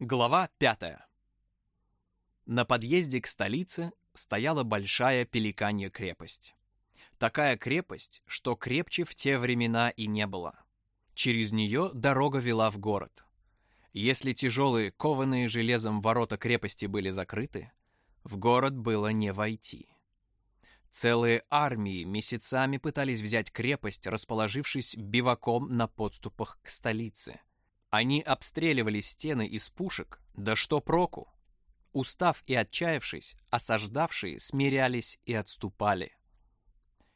Глава 5. На подъезде к столице стояла большая пеликанья крепость. Такая крепость, что крепче в те времена и не было. Через нее дорога вела в город. Если тяжелые, кованые железом ворота крепости были закрыты, в город было не войти. Целые армии месяцами пытались взять крепость, расположившись биваком на подступах к столице – они обстреливали стены из пушек, да что проку? Устав и отчаявшись, осаждавшие смирялись и отступали.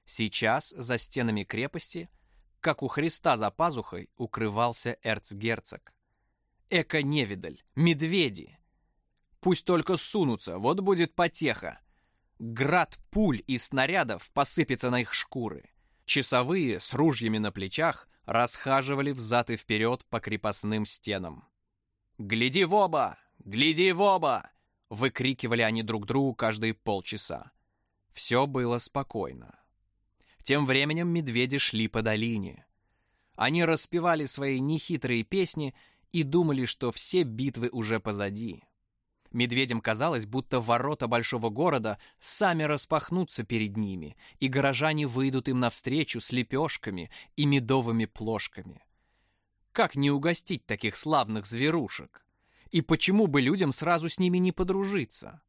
Сейчас за стенами крепости, как у Христа за пазухой, укрывался эрцгерцог. Эко-невидаль, медведи. Пусть только сунутся, вот будет потеха. Град пуль и снарядов посыпется на их шкуры. Часовые с ружьями на плечах расхаживали взад и вперед по крепостным стенам. «Гляди в оба! Гляди в оба!» выкрикивали они друг другу каждые полчаса. Все было спокойно. Тем временем медведи шли по долине. Они распевали свои нехитрые песни и думали, что все битвы уже позади. Медведям казалось, будто ворота большого города сами распахнутся перед ними, и горожане выйдут им навстречу с лепешками и медовыми плошками. Как не угостить таких славных зверушек? И почему бы людям сразу с ними не подружиться?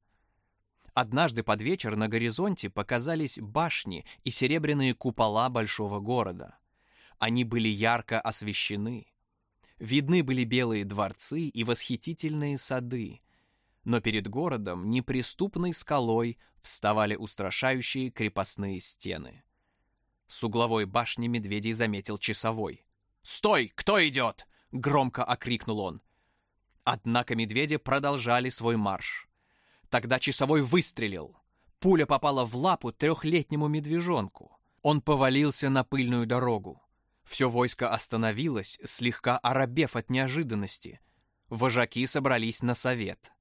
Однажды под вечер на горизонте показались башни и серебряные купола большого города. Они были ярко освещены. Видны были белые дворцы и восхитительные сады, но перед городом неприступной скалой вставали устрашающие крепостные стены. С угловой башни медведей заметил часовой. «Стой! Кто идет?» — громко окрикнул он. Однако медведи продолжали свой марш. Тогда часовой выстрелил. Пуля попала в лапу трехлетнему медвежонку. Он повалился на пыльную дорогу. Все войско остановилось, слегка оробев от неожиданности. Вожаки собрались на совет.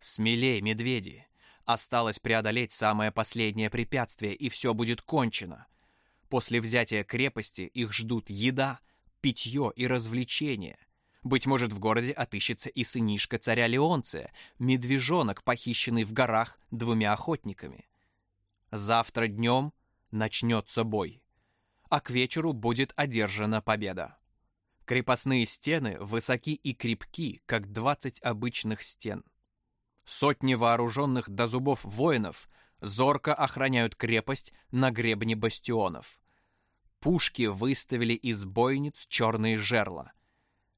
Смелей, медведи. Осталось преодолеть самое последнее препятствие, и все будет кончено. После взятия крепости их ждут еда, питье и развлечения. Быть может, в городе отыщется и сынишка царя Леонция, медвежонок, похищенный в горах двумя охотниками. Завтра днем начнется бой, а к вечеру будет одержана победа. Крепостные стены высоки и крепки, как двадцать обычных стен – Сотни вооруженных до зубов воинов зорко охраняют крепость на гребне бастионов. Пушки выставили из бойниц черные жерла.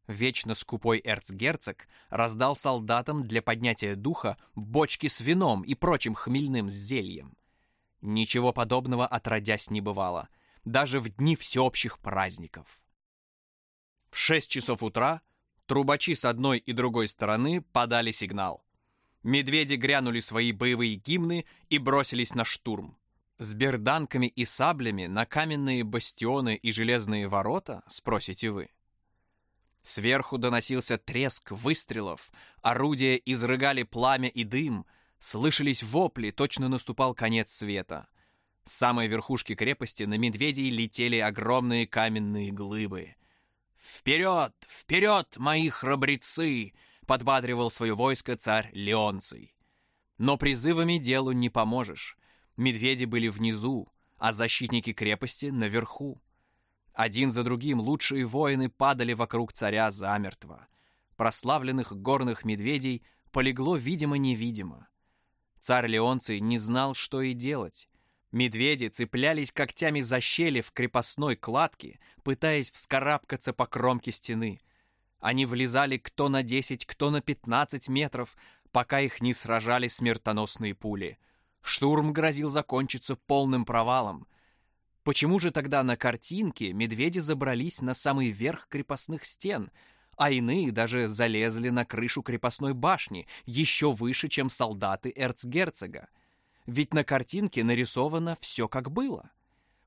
Вечно скупой эрцгерцог раздал солдатам для поднятия духа бочки с вином и прочим хмельным зельем. Ничего подобного отродясь не бывало, даже в дни всеобщих праздников. В шесть часов утра трубачи с одной и другой стороны подали сигнал. Медведи грянули свои боевые гимны и бросились на штурм. С берданками и саблями на каменные бастионы и железные ворота, спросите вы. Сверху доносился треск выстрелов, орудия изрыгали пламя и дым, слышались вопли, точно наступал конец света. С самой верхушки крепости на медведей летели огромные каменные глыбы. «Вперед! Вперед, мои храбрецы!» Подбадривал свое войско царь Леонций. Но призывами делу не поможешь. Медведи были внизу, а защитники крепости наверху. Один за другим лучшие воины падали вокруг царя замертво. Прославленных горных медведей полегло видимо-невидимо. Царь Леонций не знал, что и делать. Медведи цеплялись когтями за щели в крепостной кладке, пытаясь вскарабкаться по кромке стены, они влезали кто на 10, кто на 15 метров, пока их не сражали смертоносные пули. Штурм грозил закончиться полным провалом. Почему же тогда на картинке медведи забрались на самый верх крепостных стен, а иные даже залезли на крышу крепостной башни, еще выше, чем солдаты эрцгерцога? Ведь на картинке нарисовано все как было.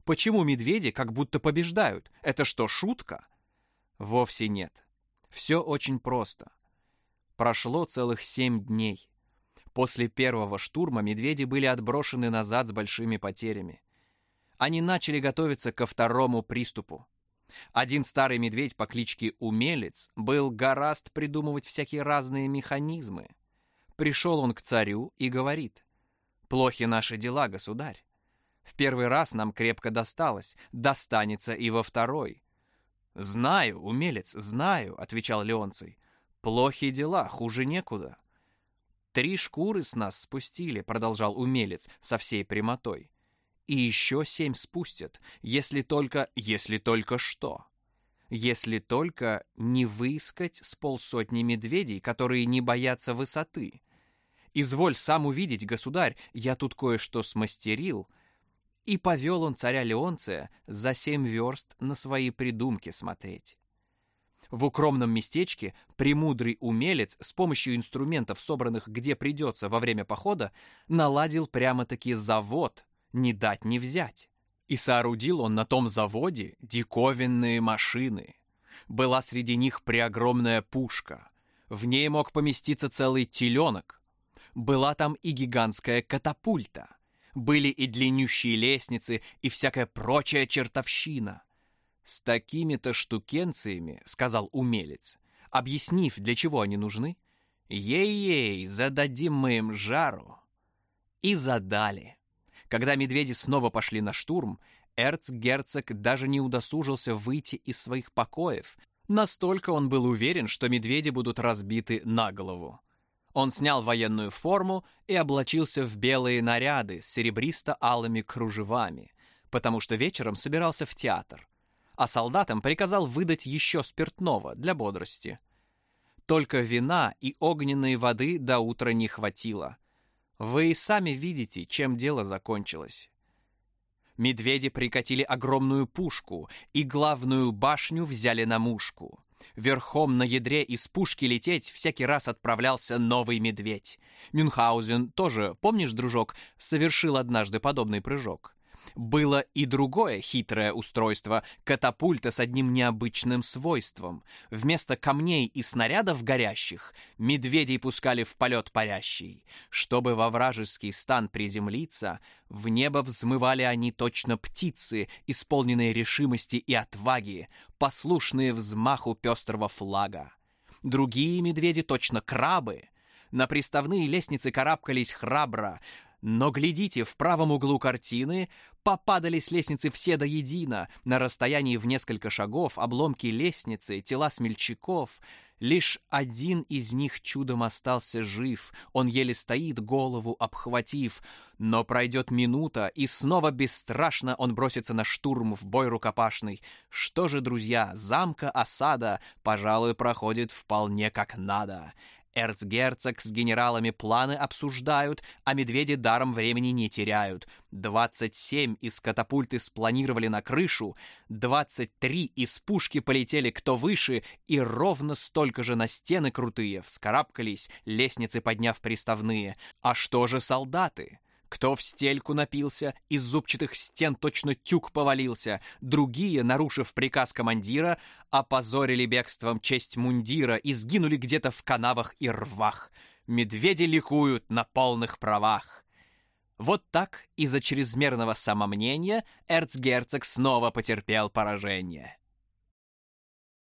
Почему медведи как будто побеждают? Это что, шутка? Вовсе нет. Все очень просто. Прошло целых семь дней. После первого штурма медведи были отброшены назад с большими потерями. Они начали готовиться ко второму приступу. Один старый медведь по кличке Умелец был гораст придумывать всякие разные механизмы. Пришел он к царю и говорит, «Плохи наши дела, государь. В первый раз нам крепко досталось, достанется и во второй». «Знаю, умелец, знаю», — отвечал Леонций. «Плохи дела, хуже некуда». «Три шкуры с нас спустили», — продолжал умелец со всей прямотой. «И еще семь спустят, если только... если только что?» Если только не выискать с полсотни медведей, которые не боятся высоты. Изволь сам увидеть, государь, я тут кое-что смастерил. И повел он царя Леонция за семь верст на свои придумки смотреть. В укромном местечке премудрый умелец с помощью инструментов, собранных где придется во время похода, наладил прямо-таки завод, не дать не взять. И соорудил он на том заводе диковинные машины. Была среди них преогромная пушка. В ней мог поместиться целый теленок. Была там и гигантская катапульта. Были и длиннющие лестницы, и всякая прочая чертовщина — «С такими-то штукенциями, — сказал умелец, объяснив, для чего они нужны, — ей-ей, зададим мы им жару». И задали. Когда медведи снова пошли на штурм, эрцгерцог даже не удосужился выйти из своих покоев. Настолько он был уверен, что медведи будут разбиты на голову. Он снял военную форму и облачился в белые наряды с серебристо-алыми кружевами, потому что вечером собирался в театр а солдатам приказал выдать еще спиртного для бодрости. Только вина и огненной воды до утра не хватило. Вы и сами видите, чем дело закончилось. Медведи прикатили огромную пушку и главную башню взяли на мушку. Верхом на ядре из пушки лететь всякий раз отправлялся новый медведь. Мюнхгаузен тоже, помнишь, дружок, совершил однажды подобный прыжок. Было и другое хитрое устройство — катапульта с одним необычным свойством. Вместо камней и снарядов горящих медведей пускали в полет парящий. Чтобы во вражеский стан приземлиться, в небо взмывали они точно птицы, исполненные решимости и отваги, послушные взмаху пестрого флага. Другие медведи точно крабы — на приставные лестницы карабкались храбро, но глядите, в правом углу картины попадали с лестницы все до едино. На расстоянии в несколько шагов обломки лестницы, тела смельчаков. Лишь один из них чудом остался жив. Он еле стоит, голову обхватив. Но пройдет минута, и снова бесстрашно он бросится на штурм в бой рукопашный. Что же, друзья, замка осада, пожалуй, проходит вполне как надо. Эрцгерцог с генералами планы обсуждают, а медведи даром времени не теряют. 27 из катапульты спланировали на крышу, 23 из пушки полетели кто выше, и ровно столько же на стены крутые вскарабкались, лестницы подняв приставные. А что же солдаты? Кто в стельку напился, из зубчатых стен точно тюк повалился. Другие, нарушив приказ командира, опозорили бегством честь мундира и сгинули где-то в канавах и рвах. Медведи ликуют на полных правах. Вот так из-за чрезмерного самомнения эрцгерцог снова потерпел поражение.